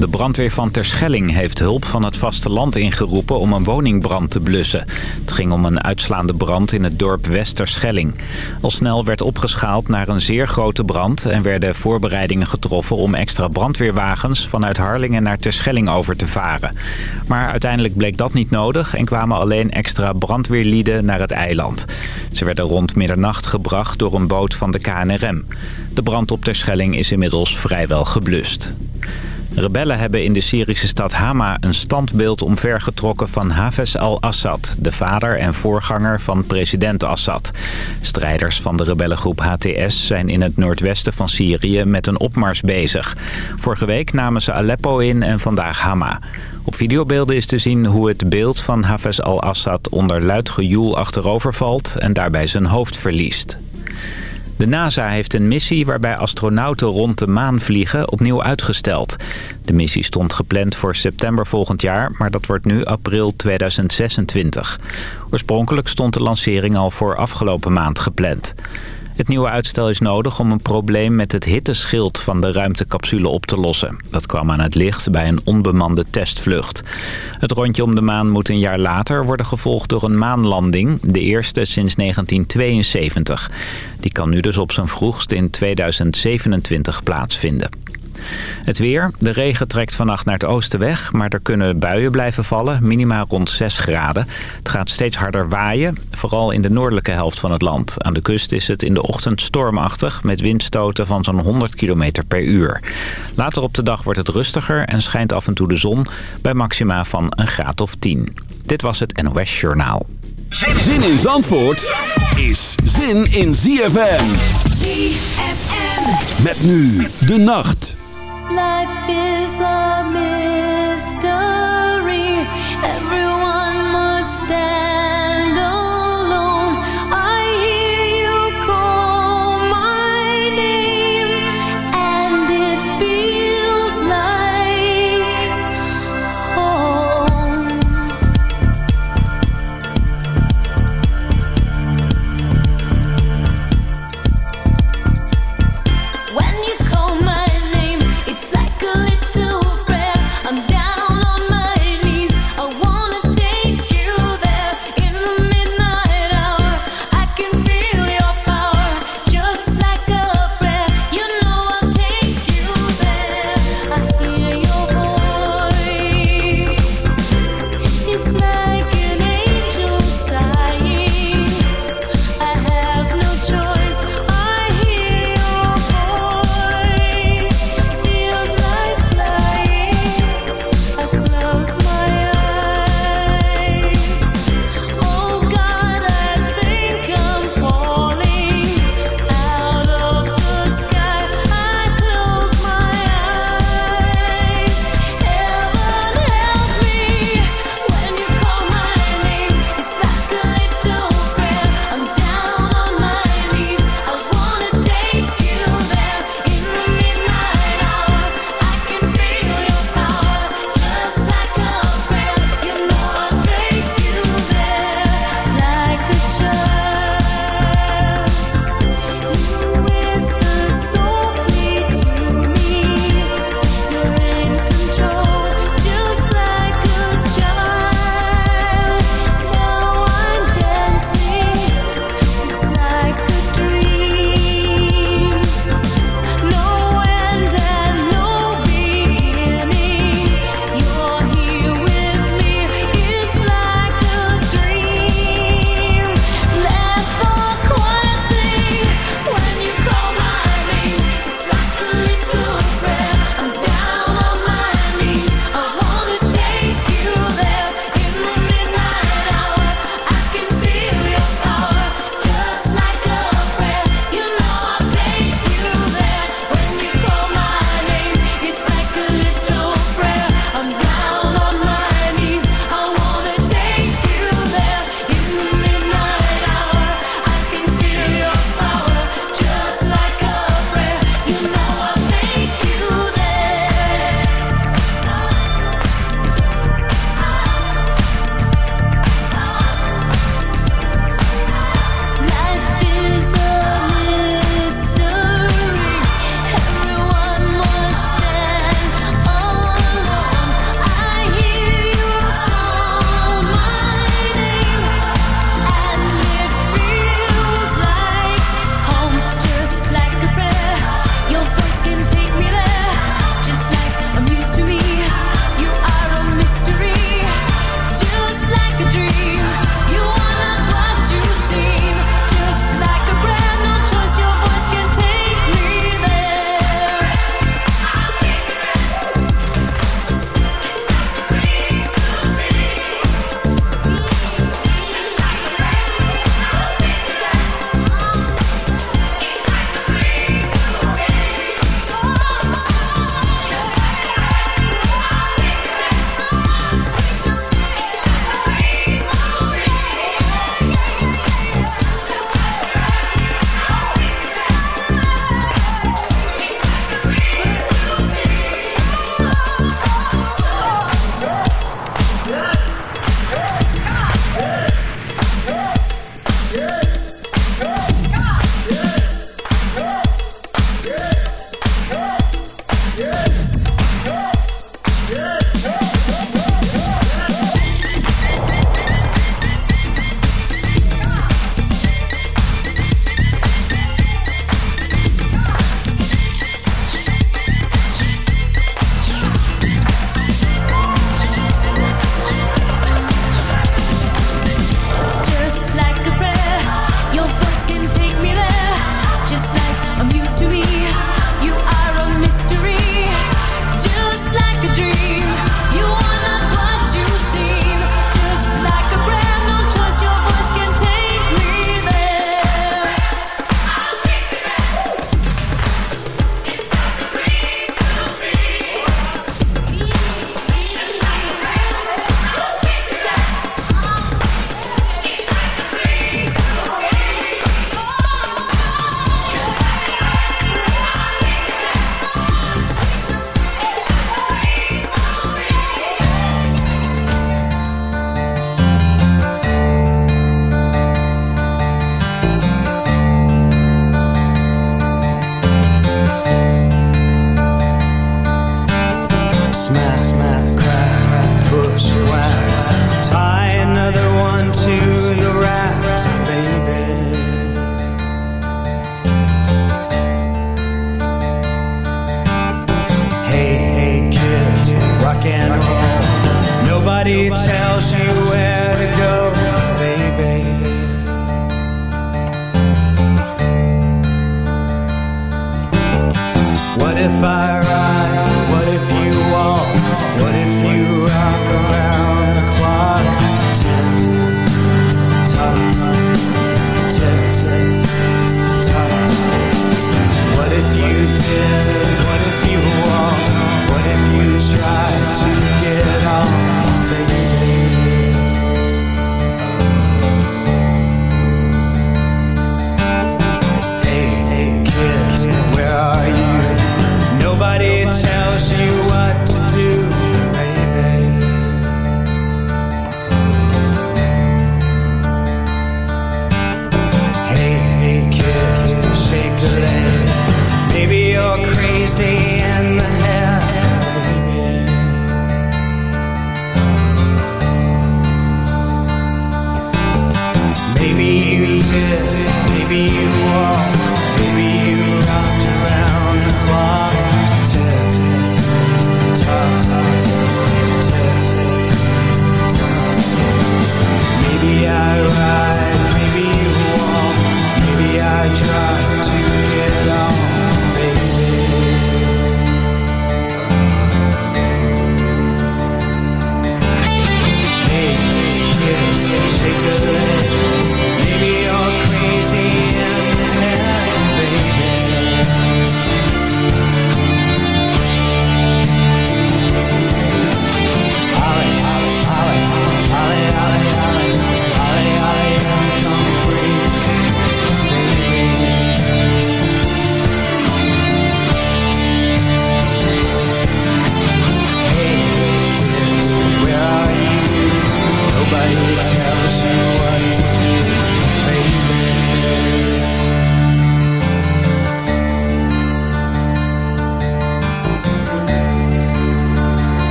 De brandweer van Terschelling heeft hulp van het vasteland ingeroepen om een woningbrand te blussen. Het ging om een uitslaande brand in het dorp Westerschelling. Al snel werd opgeschaald naar een zeer grote brand... en werden voorbereidingen getroffen om extra brandweerwagens... vanuit Harlingen naar Terschelling over te varen. Maar uiteindelijk bleek dat niet nodig... en kwamen alleen extra brandweerlieden naar het eiland. Ze werden rond middernacht gebracht door een boot van de KNRM. De brand op Terschelling is inmiddels vrijwel geblust. Rebellen hebben in de Syrische stad Hama een standbeeld omvergetrokken van Hafez al-Assad, de vader en voorganger van president Assad. Strijders van de rebellengroep HTS zijn in het noordwesten van Syrië met een opmars bezig. Vorige week namen ze Aleppo in en vandaag Hama. Op videobeelden is te zien hoe het beeld van Hafez al-Assad onder luid gejoel achterover valt en daarbij zijn hoofd verliest. De NASA heeft een missie waarbij astronauten rond de maan vliegen opnieuw uitgesteld. De missie stond gepland voor september volgend jaar, maar dat wordt nu april 2026. Oorspronkelijk stond de lancering al voor afgelopen maand gepland. Het nieuwe uitstel is nodig om een probleem met het hitteschild van de ruimtecapsule op te lossen. Dat kwam aan het licht bij een onbemande testvlucht. Het rondje om de maan moet een jaar later worden gevolgd door een maanlanding. De eerste sinds 1972. Die kan nu dus op zijn vroegst in 2027 plaatsvinden. Het weer. De regen trekt vannacht naar het oosten weg, maar er kunnen buien blijven vallen. Minima rond 6 graden. Het gaat steeds harder waaien, vooral in de noordelijke helft van het land. Aan de kust is het in de ochtend stormachtig met windstoten van zo'n 100 km per uur. Later op de dag wordt het rustiger en schijnt af en toe de zon bij maxima van een graad of 10. Dit was het NOS Journaal. Zin in Zandvoort is zin in ZFM. ZFM. Met nu de nacht. Everyone must stand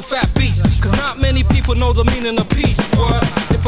fat beats. Cause not many people know the meaning of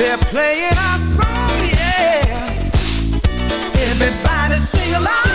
They're playing our song, yeah. Everybody sing along.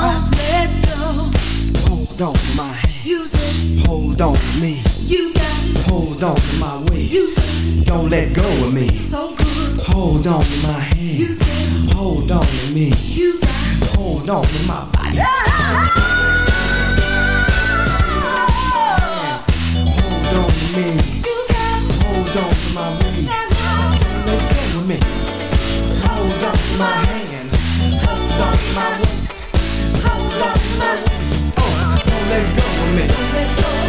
Let go. Hold on to my hand. You said Hold on to me. you got Hold on to my waist. you said Don't let go of me. so good. Hold on to my hand. You said Hold on to me. you got Hold on to my body. Hold on to me. you got Hold on to my waist. Don't let go of me. Hold on to my hand. Hold on to my waist. Oh, don't let go of me.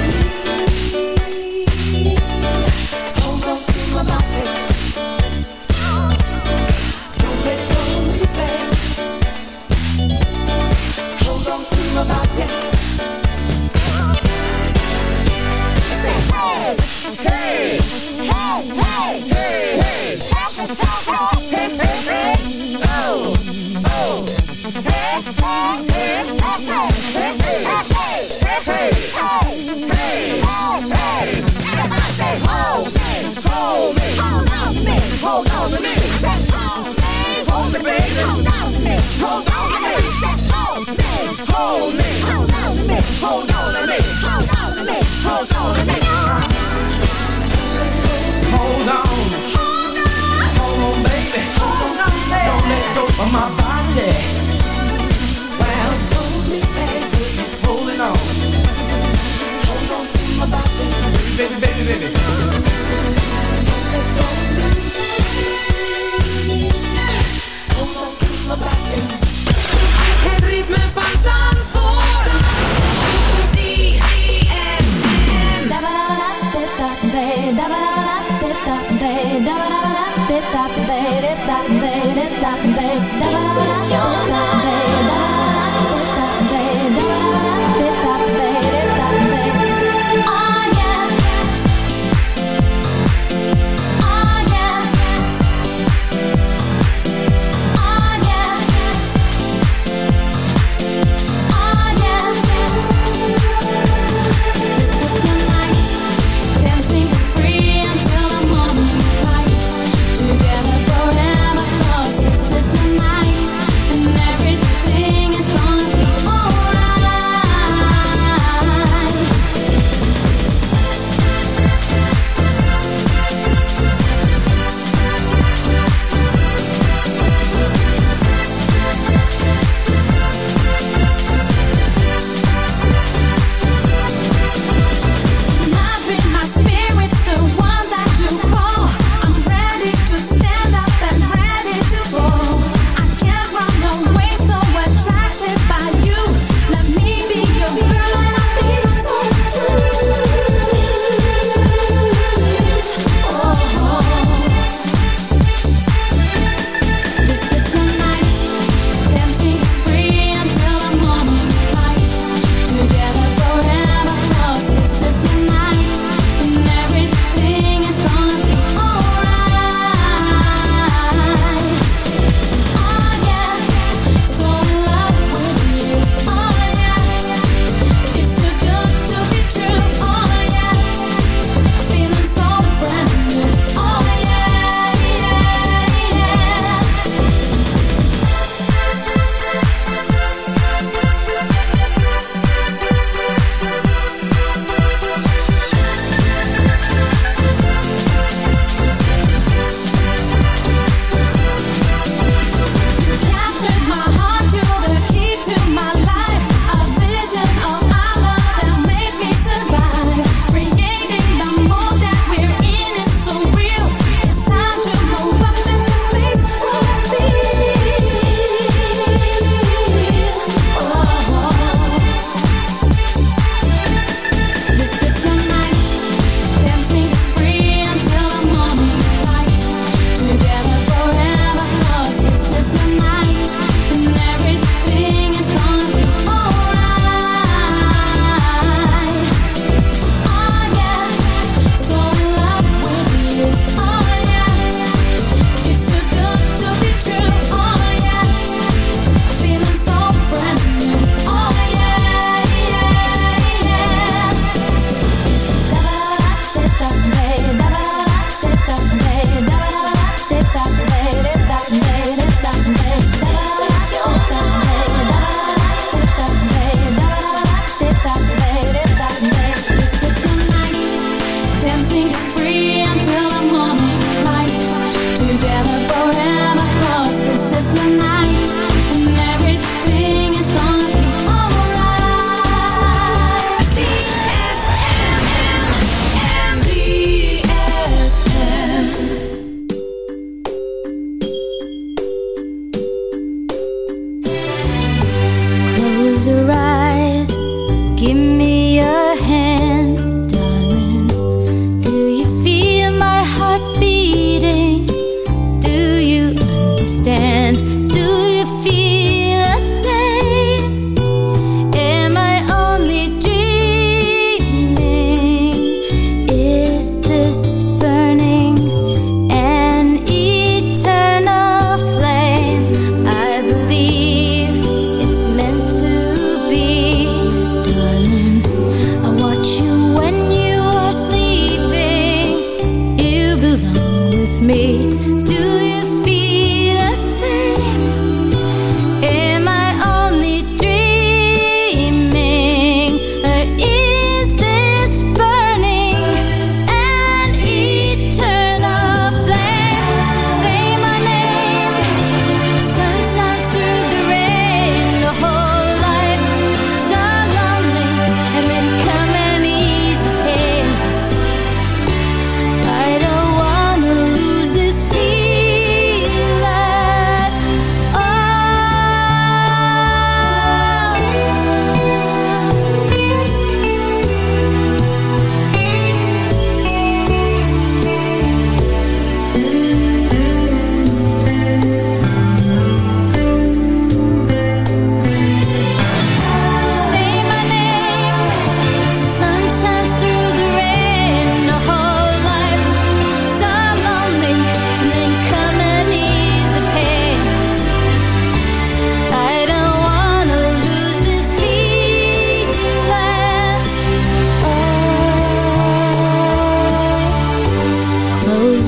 Hold on to me. Hold me, hold me, hold on to me, hold on to me, hold on to me, hold on to me. Hold on. Hold on, baby. Don't let go of my body. Well, holding on. Hold on to my body. Baby, baby, baby. Hold on to my body. Ritme van to rise. Give me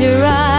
your eyes